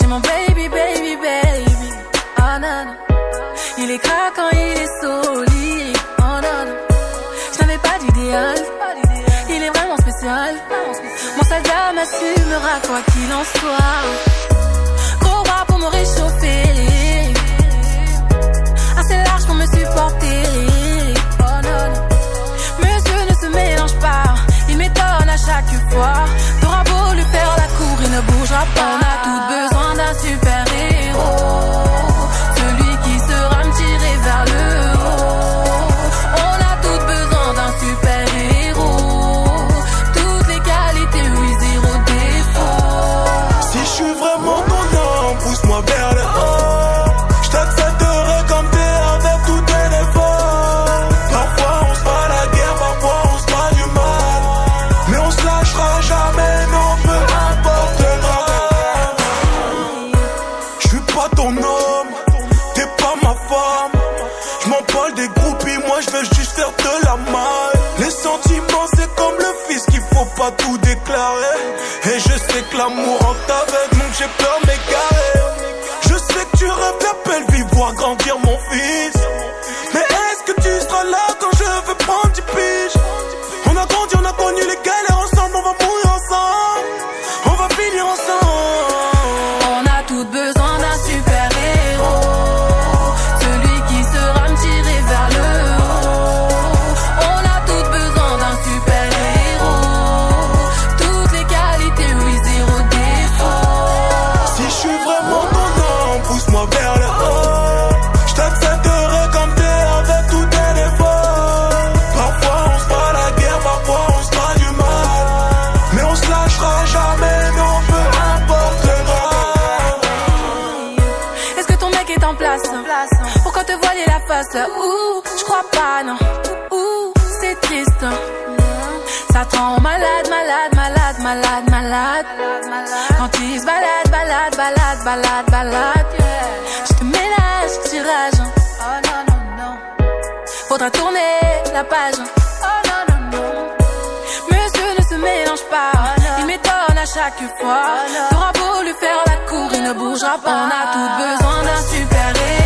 J'ai mon baby, baby, baby. Oh non, non. Il est craquant, il est solide. Oh non, non. Je n'avais pas d'idéal. Il est vraiment spécial. Mon soldat m'assumera quoi qu'il en soit. Gros bras pour me réchauffer. Vraiment ton pousse-moi vers le haut. Je comme t'es avec tous tes défauts. Parfois on se fera la guerre, parfois on se fera du mal. Mais on se lâchera jamais, non, peu importe le. Je suis pas ton homme, t'es pas ma femme. Je m'en parle des groupies, moi je juste faire de tout déclarer. Et je sais que l'amour en avec donc j'ai peur m'égarer. Je sais que tu rêves de belle voir grandir mon fils. Mais est-ce que tu seras là quand je veux prendre du piges On a grandi, on a connu les galères te voiler la face Ouh, je crois pas, non. Ouh, c'est triste. Ça te rend malade, malade, malade, malade, malade. Quand il se balade, balade, balade, balade, balade. Je te ménage, tirage. Oh non, non, non. Faudra tourner la page. Oh non, non, non. Monsieur ne se mélange pas. Il m'étonne à chaque fois. T'auras beau lui faire la cour, il ne bougera pas. On a tout besoin d'un super héros.